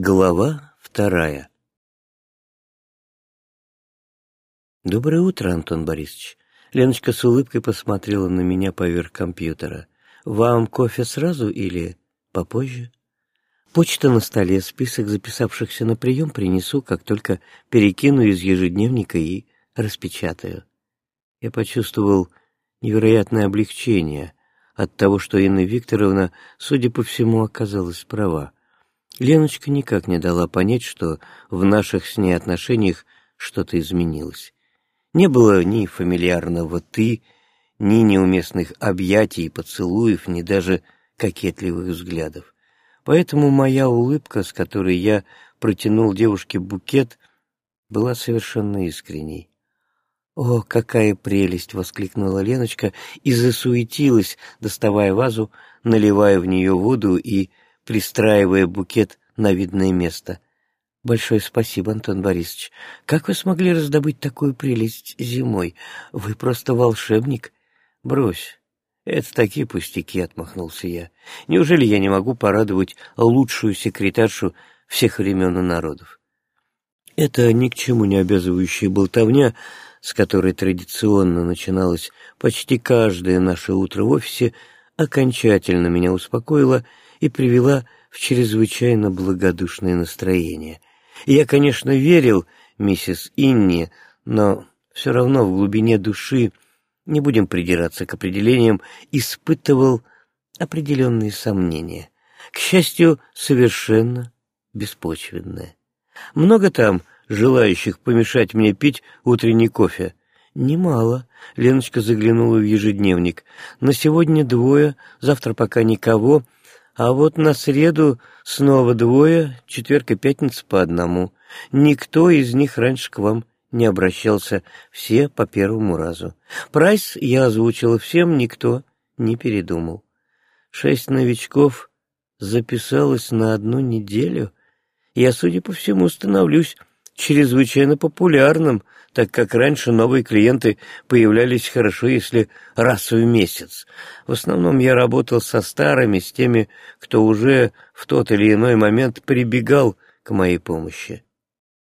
Глава вторая «Доброе утро, Антон Борисович». Леночка с улыбкой посмотрела на меня поверх компьютера. «Вам кофе сразу или попозже?» «Почта на столе, список записавшихся на прием принесу, как только перекину из ежедневника и распечатаю». Я почувствовал невероятное облегчение от того, что Инна Викторовна, судя по всему, оказалась права. Леночка никак не дала понять, что в наших с ней отношениях что-то изменилось. Не было ни фамильярного «ты», ни неуместных объятий, поцелуев, ни даже кокетливых взглядов. Поэтому моя улыбка, с которой я протянул девушке букет, была совершенно искренней. «О, какая прелесть!» — воскликнула Леночка и засуетилась, доставая вазу, наливая в нее воду и пристраивая букет на видное место. «Большое спасибо, Антон Борисович. Как вы смогли раздобыть такую прелесть зимой? Вы просто волшебник. Брось. Это такие пустяки», — отмахнулся я. «Неужели я не могу порадовать лучшую секретаршу всех времен и народов?» Это ни к чему не обязывающая болтовня, с которой традиционно начиналось почти каждое наше утро в офисе, окончательно меня успокоила и привела в чрезвычайно благодушное настроение. Я, конечно, верил миссис Инни, но все равно в глубине души, не будем придираться к определениям, испытывал определенные сомнения. К счастью, совершенно беспочвенное. Много там желающих помешать мне пить утренний кофе? Немало. Леночка заглянула в ежедневник. На сегодня двое, завтра пока никого, а вот на среду снова двое, четверг и пятница по одному. Никто из них раньше к вам не обращался, все по первому разу. Прайс я озвучила всем, никто не передумал. Шесть новичков записалось на одну неделю. Я, судя по всему, становлюсь чрезвычайно популярным, так как раньше новые клиенты появлялись хорошо, если раз в месяц. В основном я работал со старыми, с теми, кто уже в тот или иной момент прибегал к моей помощи.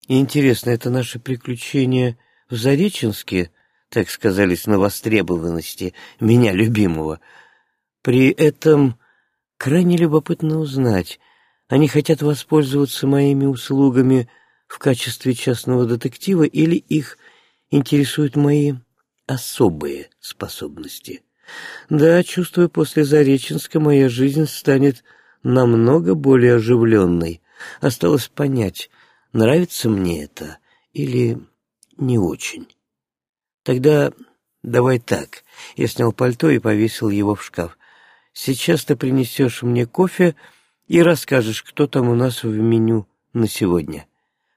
Интересно, это наши приключения в Зареченске, так сказались на востребованности меня любимого. При этом крайне любопытно узнать, они хотят воспользоваться моими услугами – в качестве частного детектива или их интересуют мои особые способности. Да, чувствую, после Зареченска моя жизнь станет намного более оживленной. Осталось понять, нравится мне это или не очень. Тогда давай так. Я снял пальто и повесил его в шкаф. Сейчас ты принесешь мне кофе и расскажешь, кто там у нас в меню на сегодня.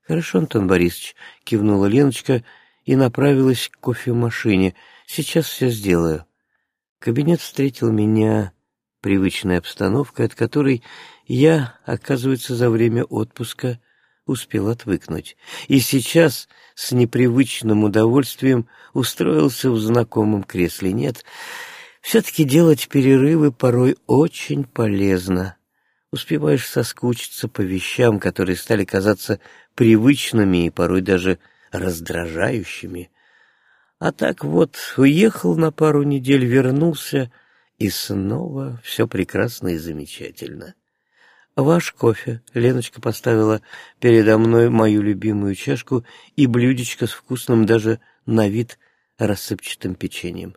«Хорошо, Антон Борисович», — кивнула Леночка и направилась к кофемашине. «Сейчас все сделаю». Кабинет встретил меня привычной обстановкой, от которой я, оказывается, за время отпуска успел отвыкнуть. И сейчас с непривычным удовольствием устроился в знакомом кресле. Нет, все-таки делать перерывы порой очень полезно успеваешь соскучиться по вещам, которые стали казаться привычными и порой даже раздражающими. А так вот, уехал на пару недель, вернулся, и снова все прекрасно и замечательно. «Ваш кофе», — Леночка поставила передо мной мою любимую чашку и блюдечко с вкусным даже на вид рассыпчатым печеньем.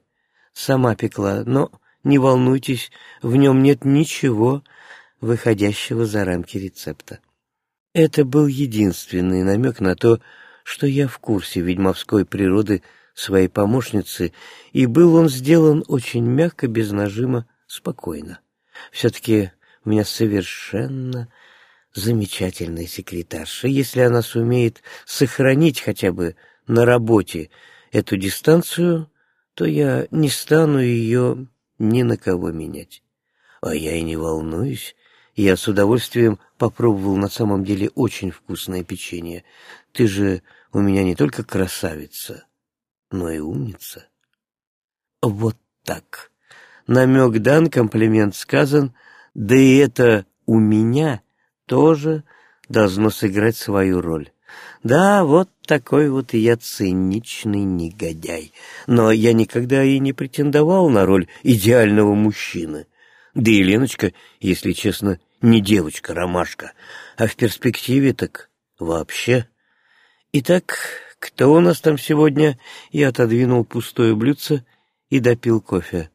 Сама пекла, но не волнуйтесь, в нем нет ничего, выходящего за рамки рецепта. Это был единственный намек на то, что я в курсе ведьмовской природы своей помощницы, и был он сделан очень мягко, без нажима, спокойно. Все-таки у меня совершенно замечательная секретарша. Если она сумеет сохранить хотя бы на работе эту дистанцию, то я не стану ее ни на кого менять. А я и не волнуюсь, я с удовольствием попробовал на самом деле очень вкусное печенье. Ты же у меня не только красавица, но и умница. Вот так. Намек дан, комплимент сказан, да и это у меня тоже должно сыграть свою роль. Да, вот такой вот я циничный негодяй. Но я никогда и не претендовал на роль идеального мужчины. Да и Леночка, если честно, не девочка-ромашка, а в перспективе так вообще. Итак, кто у нас там сегодня? Я отодвинул пустое блюдце и допил кофе.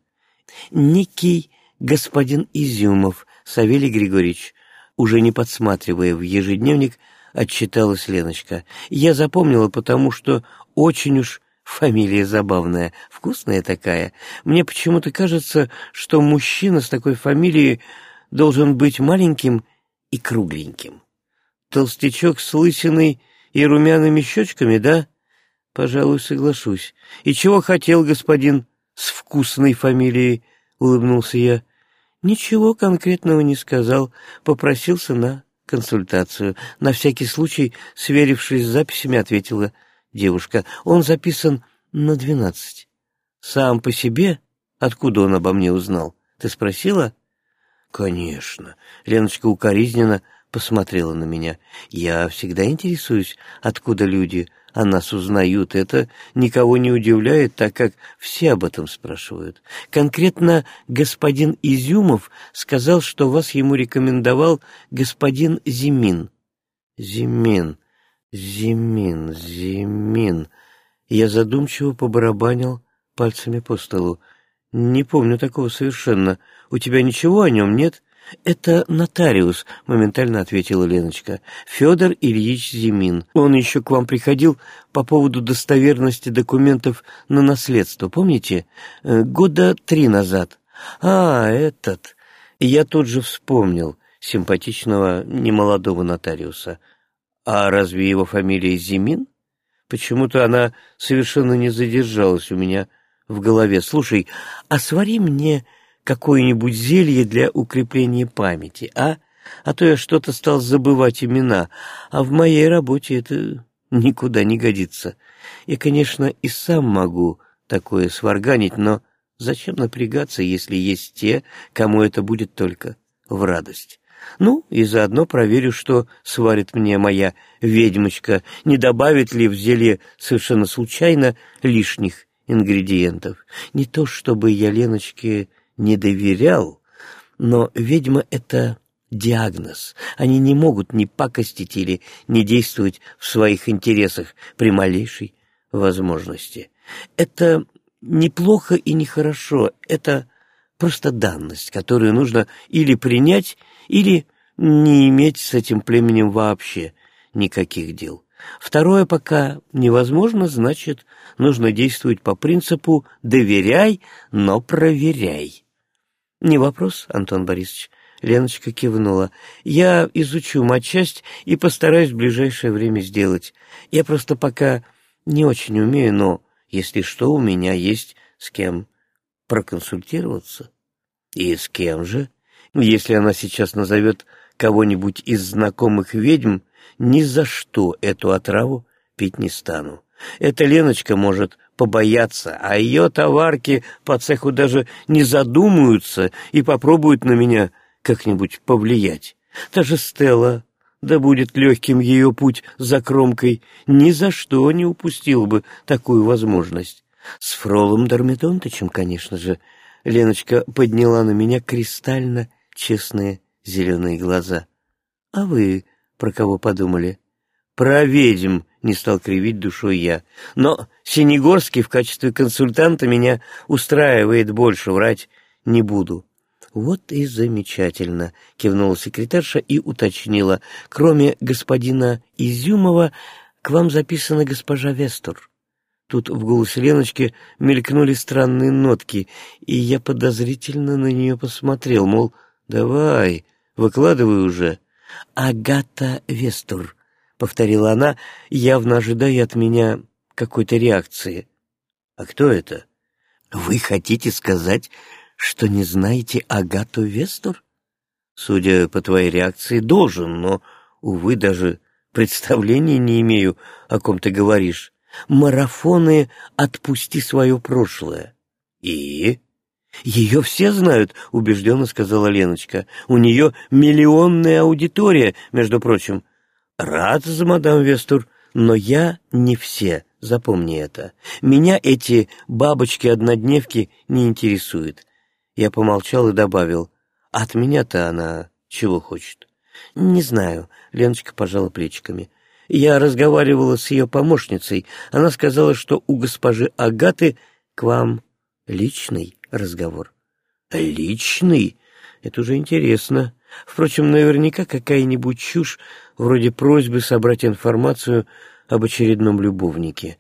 Некий господин Изюмов, Савелий Григорьевич, уже не подсматривая в ежедневник, отчиталась Леночка. Я запомнила, потому что очень уж фамилия забавная, вкусная такая. Мне почему-то кажется, что мужчина с такой фамилией должен быть маленьким и кругленьким. Толстячок с лысиной и румяными щечками, да? Пожалуй, соглашусь. И чего хотел господин с вкусной фамилией? Улыбнулся я. Ничего конкретного не сказал, попросился на консультацию. На всякий случай, сверившись с записями, ответила девушка. Он записан на двенадцать. Сам по себе? Откуда он обо мне узнал? Ты спросила? Конечно. Леночка укоризненно посмотрела на меня. Я всегда интересуюсь, откуда люди о нас узнают. Это никого не удивляет, так как все об этом спрашивают. Конкретно господин Изюмов сказал, что вас ему рекомендовал господин Зимин. Зимин, Зимин, Зимин. Я задумчиво побарабанил пальцами по столу. Не помню такого совершенно. У тебя ничего о нем нет? «Это нотариус», — моментально ответила Леночка. «Федор Ильич Зимин. Он еще к вам приходил по поводу достоверности документов на наследство, помните? Э, года три назад». «А, этот...» Я тут же вспомнил симпатичного немолодого нотариуса. «А разве его фамилия Зимин?» Почему-то она совершенно не задержалась у меня в голове. «Слушай, а свари мне какое-нибудь зелье для укрепления памяти, а? А то я что-то стал забывать имена, а в моей работе это никуда не годится. Я, конечно, и сам могу такое сварганить, но зачем напрягаться, если есть те, кому это будет только в радость? Ну, и заодно проверю, что сварит мне моя ведьмочка, не добавит ли в зелье совершенно случайно лишних ингредиентов. Не то чтобы я Леночке не доверял, но ведьма — это диагноз. Они не могут ни пакостить или не действовать в своих интересах при малейшей возможности. Это неплохо и нехорошо, это просто данность, которую нужно или принять, или не иметь с этим племенем вообще никаких дел. Второе пока невозможно, значит, нужно действовать по принципу «доверяй, но проверяй». «Не вопрос, Антон Борисович». Леночка кивнула. «Я изучу матчасть и постараюсь в ближайшее время сделать. Я просто пока не очень умею, но, если что, у меня есть с кем проконсультироваться». «И с кем же?» «Если она сейчас назовет кого-нибудь из знакомых ведьм, ни за что эту отраву пить не стану. Эта Леночка может побояться, а ее товарки по цеху даже не задумаются и попробуют на меня как-нибудь повлиять. Та же Стелла, да будет легким ее путь за кромкой, ни за что не упустил бы такую возможность. С Фролом Дормидонтычем, конечно же, Леночка подняла на меня кристально честные зеленые глаза. А вы про кого подумали? Про ведьм, не стал кривить душой я. Но Синегорский в качестве консультанта меня устраивает больше, врать не буду. «Вот и замечательно», — кивнула секретарша и уточнила. «Кроме господина Изюмова, к вам записана госпожа Вестур». Тут в голосе Леночки мелькнули странные нотки, и я подозрительно на нее посмотрел, мол, «давай, выкладывай уже». «Агата Вестур», — повторила она, явно ожидая от меня какой-то реакции. «А кто это?» «Вы хотите сказать, что не знаете Агату Вестур?» «Судя по твоей реакции, должен, но, увы, даже представления не имею, о ком ты говоришь. Марафоны «Отпусти свое прошлое». «И?» «Ее все знают», — убежденно сказала Леночка. «У нее миллионная аудитория, между прочим. Рад за мадам Вестур, но я не все, запомни это. Меня эти бабочки-однодневки не интересуют. Я помолчал и добавил, от меня-то она чего хочет? Не знаю, Леночка пожала плечиками. Я разговаривала с ее помощницей. Она сказала, что у госпожи Агаты к вам личный разговор. Личный? Это уже интересно. Впрочем, наверняка какая-нибудь чушь, вроде просьбы собрать информацию об очередном любовнике.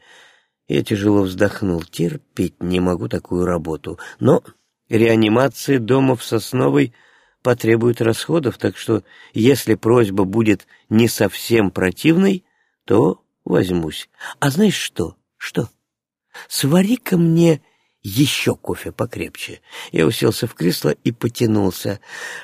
Я тяжело вздохнул. Терпеть не могу такую работу. Но реанимация дома в Сосновой потребует расходов, так что если просьба будет не совсем противной, то возьмусь. А знаешь что? Что? Свари-ка мне еще кофе покрепче. Я уселся в кресло и потянулся,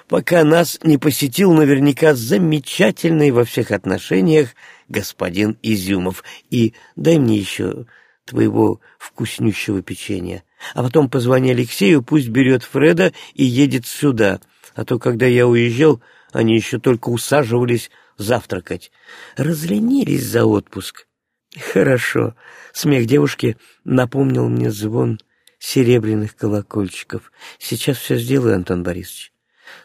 пока нас не посетил наверняка замечательный во всех отношениях господин Изюмов. И дай мне еще твоего вкуснющего печенья. А потом позвони Алексею, пусть берет Фреда и едет сюда. А то, когда я уезжал, они еще только усаживались завтракать. Разленились за отпуск. Хорошо. Смех девушки напомнил мне звон серебряных колокольчиков. Сейчас все сделаю, Антон Борисович.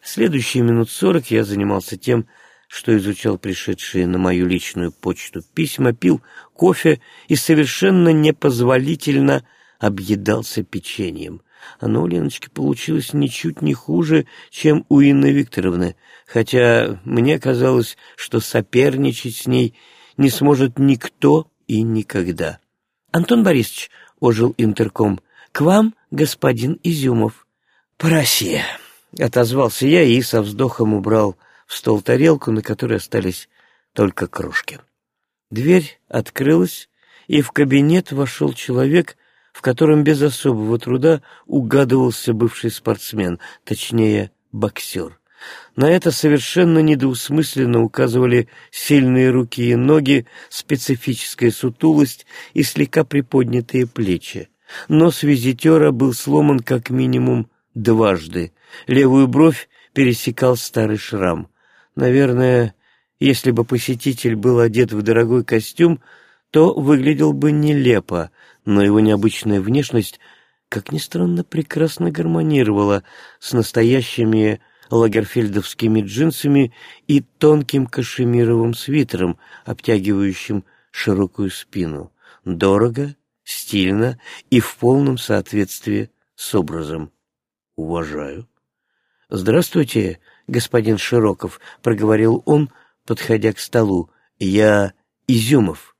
Следующие минут сорок я занимался тем, что изучал пришедшие на мою личную почту письма, пил кофе и совершенно непозволительно объедался печеньем. Оно у Леночки получилось ничуть не хуже, чем у Инны Викторовны, хотя мне казалось, что соперничать с ней не сможет никто и никогда. «Антон Борисович», — ожил интерком, «К вам, господин Изюмов». «Проси», — отозвался я и со вздохом убрал в стол тарелку, на которой остались только кружки. Дверь открылась, и в кабинет вошел человек, в котором без особого труда угадывался бывший спортсмен, точнее, боксер. На это совершенно недоусмысленно указывали сильные руки и ноги, специфическая сутулость и слегка приподнятые плечи. Нос визитера был сломан как минимум дважды. Левую бровь пересекал старый шрам. Наверное, если бы посетитель был одет в дорогой костюм, то выглядел бы нелепо, но его необычная внешность, как ни странно, прекрасно гармонировала с настоящими лагерфельдовскими джинсами и тонким кашемировым свитером, обтягивающим широкую спину. Дорого, стильно и в полном соответствии с образом. Уважаю. «Здравствуйте, господин Широков», — проговорил он, подходя к столу. «Я Изюмов».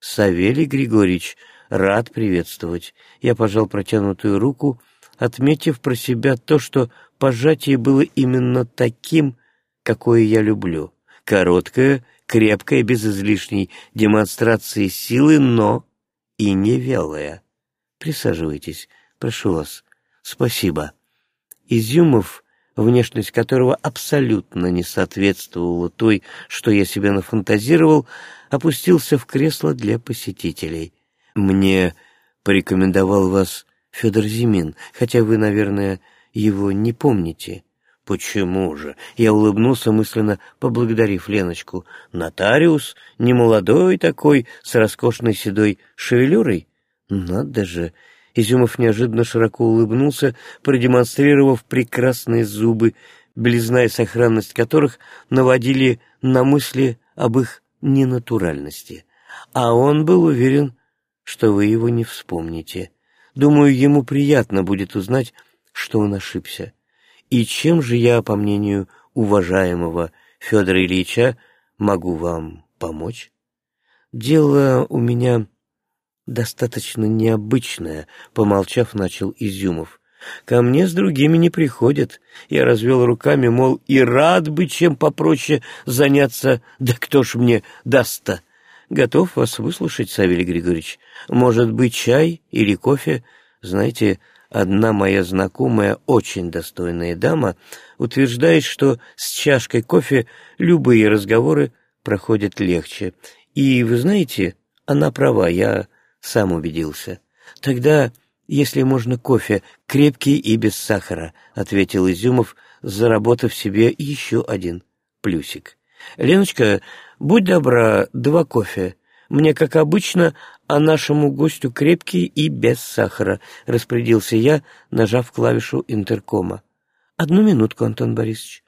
«Савелий Григорьевич, рад приветствовать». Я пожал протянутую руку, отметив про себя то, что пожатие было именно таким, какое я люблю. Короткое, крепкое, без излишней демонстрации силы, но и не вялая. Присаживайтесь, прошу вас. Спасибо. Изюмов, внешность которого абсолютно не соответствовала той, что я себе нафантазировал, опустился в кресло для посетителей. Мне порекомендовал вас Федор Зимин, хотя вы, наверное, его не помните. «Почему же?» Я улыбнулся, мысленно поблагодарив Леночку. «Нотариус? Немолодой такой, с роскошной седой шевелюрой?» «Надо же!» Изюмов неожиданно широко улыбнулся, продемонстрировав прекрасные зубы, белизна и сохранность которых наводили на мысли об их ненатуральности. А он был уверен, что вы его не вспомните. Думаю, ему приятно будет узнать, что он ошибся. И чем же я, по мнению уважаемого Федора Ильича, могу вам помочь? Дело у меня достаточно необычное, помолчав, начал Изюмов. Ко мне с другими не приходят. Я развел руками, мол, и рад бы чем попроще заняться, да кто ж мне даст-то? Готов вас выслушать, Савелий Григорьевич. Может быть, чай или кофе? Знаете, Одна моя знакомая, очень достойная дама, утверждает, что с чашкой кофе любые разговоры проходят легче. И, вы знаете, она права, я сам убедился. Тогда, если можно, кофе, крепкий и без сахара, — ответил Изюмов, заработав себе еще один плюсик. Леночка, будь добра, два кофе. Мне, как обычно, а нашему гостю крепкий и без сахара», — распорядился я, нажав клавишу интеркома. «Одну минутку, Антон Борисович».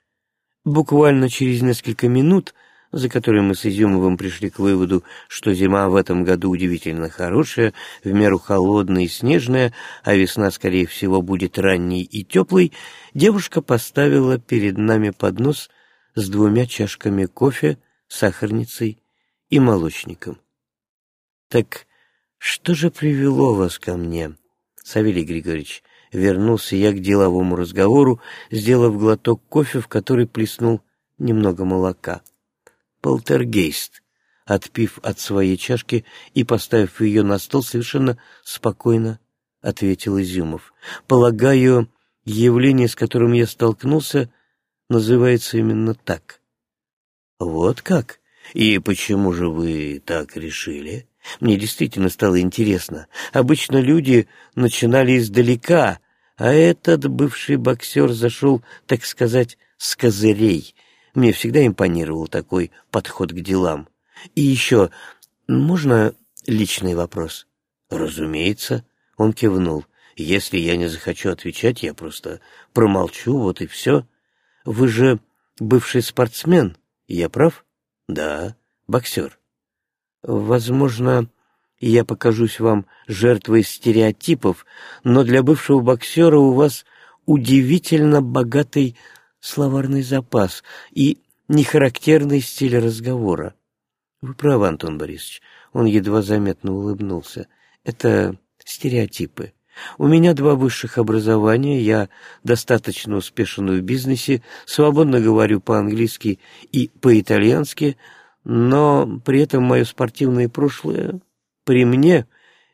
Буквально через несколько минут, за которые мы с Изюмовым пришли к выводу, что зима в этом году удивительно хорошая, в меру холодная и снежная, а весна, скорее всего, будет ранней и теплой, девушка поставила перед нами поднос с двумя чашками кофе, сахарницей и молочником. «Так что же привело вас ко мне, Савелий Григорьевич?» Вернулся я к деловому разговору, сделав глоток кофе, в который плеснул немного молока. «Полтергейст», отпив от своей чашки и поставив ее на стол, совершенно спокойно ответил Изюмов. «Полагаю, явление, с которым я столкнулся, называется именно так». «Вот как? И почему же вы так решили?» Мне действительно стало интересно. Обычно люди начинали издалека, а этот бывший боксер зашел, так сказать, с козырей. Мне всегда импонировал такой подход к делам. И еще, можно личный вопрос? Разумеется, он кивнул. Если я не захочу отвечать, я просто промолчу, вот и все. Вы же бывший спортсмен, я прав? Да, боксер. Возможно, я покажусь вам жертвой стереотипов, но для бывшего боксера у вас удивительно богатый словарный запас и нехарактерный стиль разговора. Вы правы, Антон Борисович. Он едва заметно улыбнулся. Это стереотипы. У меня два высших образования, я достаточно успешен в бизнесе, свободно говорю по-английски и по-итальянски, но при этом мое спортивное прошлое при мне,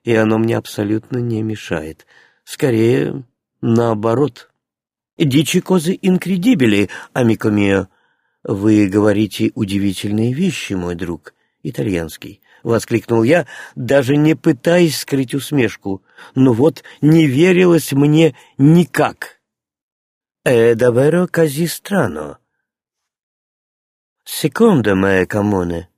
и оно мне абсолютно не мешает. Скорее, наоборот. «Дичи козы инкредибили, амико мио». «Вы говорите удивительные вещи, мой друг, итальянский», — воскликнул я, даже не пытаясь скрыть усмешку. «Но вот не верилось мне никак». «Э, даверо кази страно», «Секунда, моя коммуна!»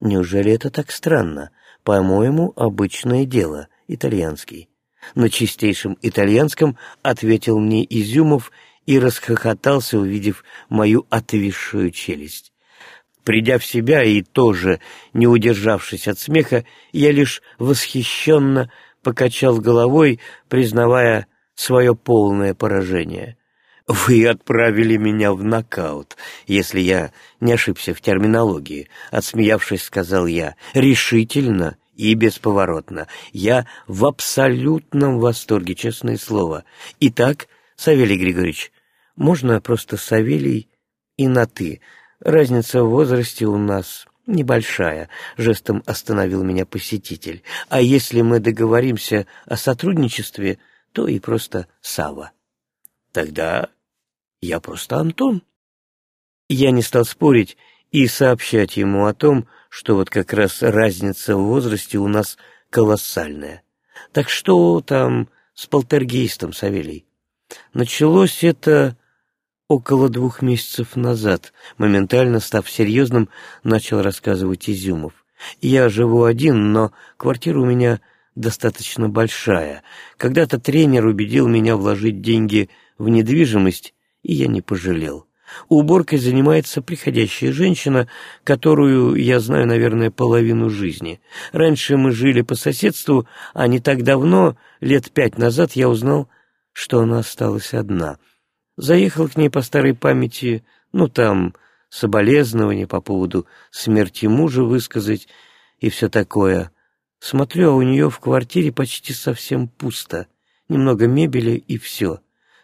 Неужели это так странно? По-моему, обычное дело, итальянский. На чистейшем итальянском ответил мне Изюмов и расхохотался, увидев мою отвисшую челюсть. Придя в себя и тоже не удержавшись от смеха, я лишь восхищенно покачал головой, признавая свое полное поражение. «Вы отправили меня в нокаут, если я не ошибся в терминологии», — отсмеявшись, сказал я. «Решительно и бесповоротно. Я в абсолютном восторге, честное слово. Итак, Савелий Григорьевич, можно просто Савелий и на «ты». Разница в возрасте у нас небольшая», — жестом остановил меня посетитель. «А если мы договоримся о сотрудничестве, то и просто Сава». Тогда я просто Антон. Я не стал спорить и сообщать ему о том, что вот как раз разница в возрасте у нас колоссальная. Так что там с полтергейстом, Савелий? Началось это около двух месяцев назад. Моментально став серьезным, начал рассказывать Изюмов. Я живу один, но квартира у меня достаточно большая. Когда-то тренер убедил меня вложить деньги в недвижимость, и я не пожалел. Уборкой занимается приходящая женщина, которую я знаю, наверное, половину жизни. Раньше мы жили по соседству, а не так давно, лет пять назад, я узнал, что она осталась одна. Заехал к ней по старой памяти, ну, там, соболезнования по поводу смерти мужа высказать и все такое. Смотрю, а у нее в квартире почти совсем пусто. Немного мебели и все.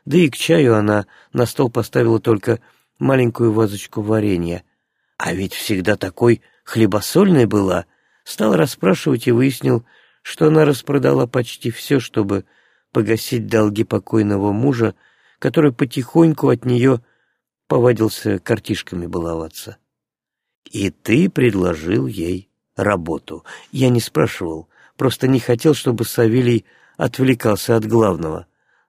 Да и к чаю она на стол поставила только маленькую вазочку варенья. А ведь всегда такой хлебосольной была. Стал расспрашивать и выяснил, что она распродала почти все, чтобы погасить долги покойного мужа, который потихоньку от нее повадился картишками баловаться. И ты предложил ей работу. Я не спрашивал, просто не хотел, чтобы Савелий отвлекался от главного.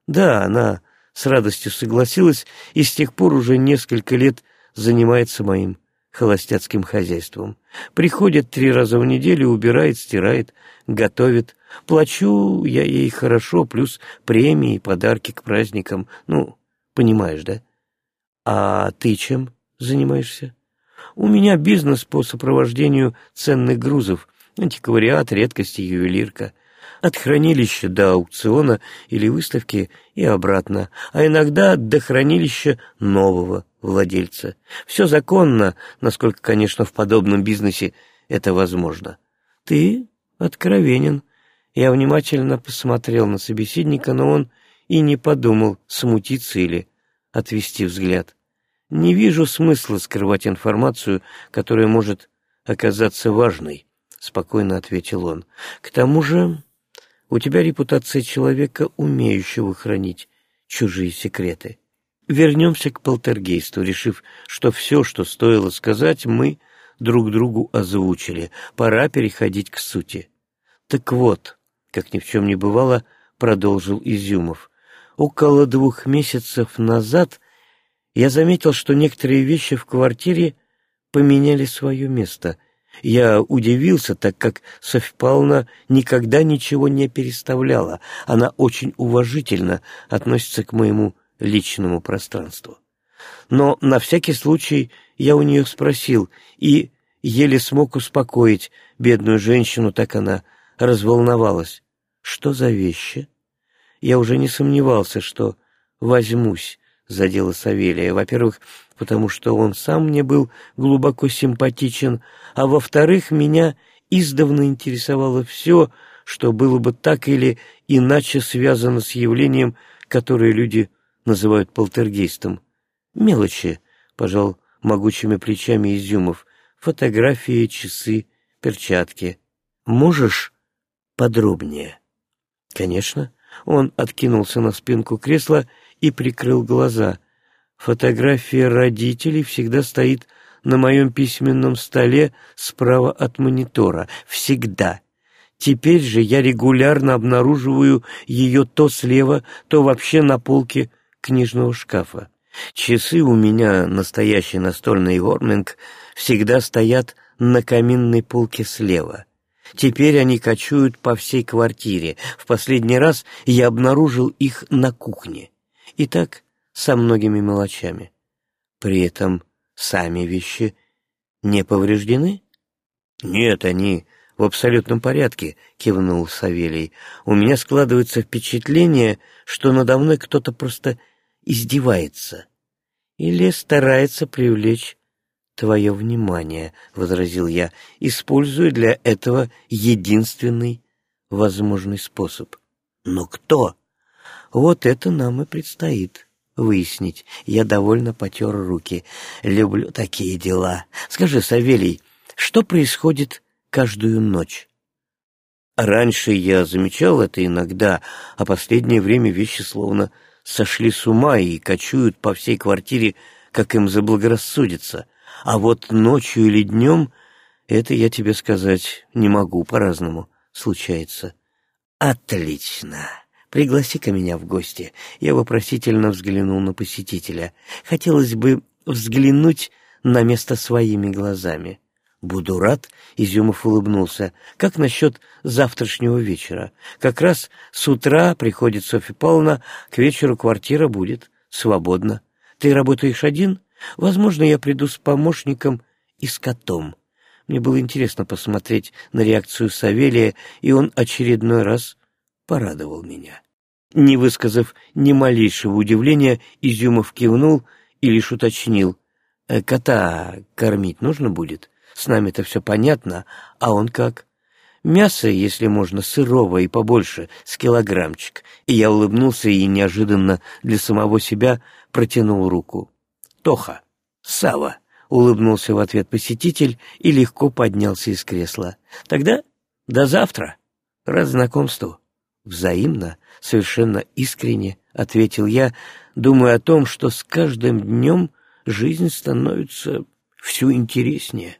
Да, она с радостью согласилась и с тех пор уже несколько лет занимается моим холостяцким хозяйством. Приходит три раза в неделю, убирает, стирает, готовит. Плачу я ей хорошо, плюс премии, подарки к праздникам. Ну, понимаешь, да? А ты чем занимаешься? У меня бизнес по сопровождению ценных грузов, антиквариат, редкости, ювелирка. От хранилища до аукциона или выставки и обратно, а иногда до хранилища нового владельца. Все законно, насколько, конечно, в подобном бизнесе это возможно. Ты откровенен. Я внимательно посмотрел на собеседника, но он и не подумал смутиться или отвести взгляд. Не вижу смысла скрывать информацию, которая может оказаться важной, спокойно ответил он. К тому же, у тебя репутация человека, умеющего хранить чужие секреты. Вернемся к полтергейсту, решив, что все, что стоило сказать, мы друг другу озвучили. Пора переходить к сути. Так вот, как ни в чем не бывало, продолжил Изюмов. Около двух месяцев назад я заметил, что некоторые вещи в квартире поменяли свое место. Я удивился, так как Софья Павловна никогда ничего не переставляла. Она очень уважительно относится к моему личному пространству. Но на всякий случай я у нее спросил и еле смог успокоить бедную женщину, так она разволновалась. Что за вещи? Я уже не сомневался, что возьмусь за дело Савелия. Во-первых, потому что он сам мне был глубоко симпатичен, а во-вторых, меня издавна интересовало все, что было бы так или иначе связано с явлением, которое люди называют полтергейстом. Мелочи, пожал могучими плечами Изюмов, фотографии, часы, перчатки. Можешь подробнее? Конечно. Он откинулся на спинку кресла и прикрыл глаза. Фотография родителей всегда стоит на моем письменном столе справа от монитора. Всегда. Теперь же я регулярно обнаруживаю ее то слева, то вообще на полке книжного шкафа. Часы у меня, настоящий настольный ворминг, всегда стоят на каминной полке слева. Теперь они кочуют по всей квартире. В последний раз я обнаружил их на кухне. И так со многими мелочами. При этом сами вещи не повреждены? Нет, они в абсолютном порядке, кивнул Савелий. У меня складывается впечатление, что надо мной кто-то просто издевается или старается привлечь твое внимание, — возразил я, — используя для этого единственный возможный способ. Но кто? Вот это нам и предстоит выяснить. Я довольно потер руки. Люблю такие дела. Скажи, Савелий, что происходит каждую ночь? Раньше я замечал это иногда, а последнее время вещи словно сошли с ума и кочуют по всей квартире, как им заблагорассудится. А вот ночью или днем это я тебе сказать не могу, по-разному случается. Отлично. Пригласи-ка меня в гости. Я вопросительно взглянул на посетителя. Хотелось бы взглянуть на место своими глазами. «Буду рад», — Изюмов улыбнулся. «Как насчет завтрашнего вечера? Как раз с утра приходит Софья Павловна, к вечеру квартира будет свободна. Ты работаешь один? Возможно, я приду с помощником и с котом». Мне было интересно посмотреть на реакцию Савелия, и он очередной раз порадовал меня. Не высказав ни малейшего удивления, Изюмов кивнул и лишь уточнил. «Э, «Кота кормить нужно будет?» С нами-то все понятно, а он как? Мясо, если можно, сырого и побольше, с килограммчик. И я улыбнулся и неожиданно для самого себя протянул руку. «Тоха! Сава!» — улыбнулся в ответ посетитель и легко поднялся из кресла. «Тогда до завтра. Рад знакомству». «Взаимно, совершенно искренне», — ответил я, думая о том, что с каждым днем жизнь становится все интереснее.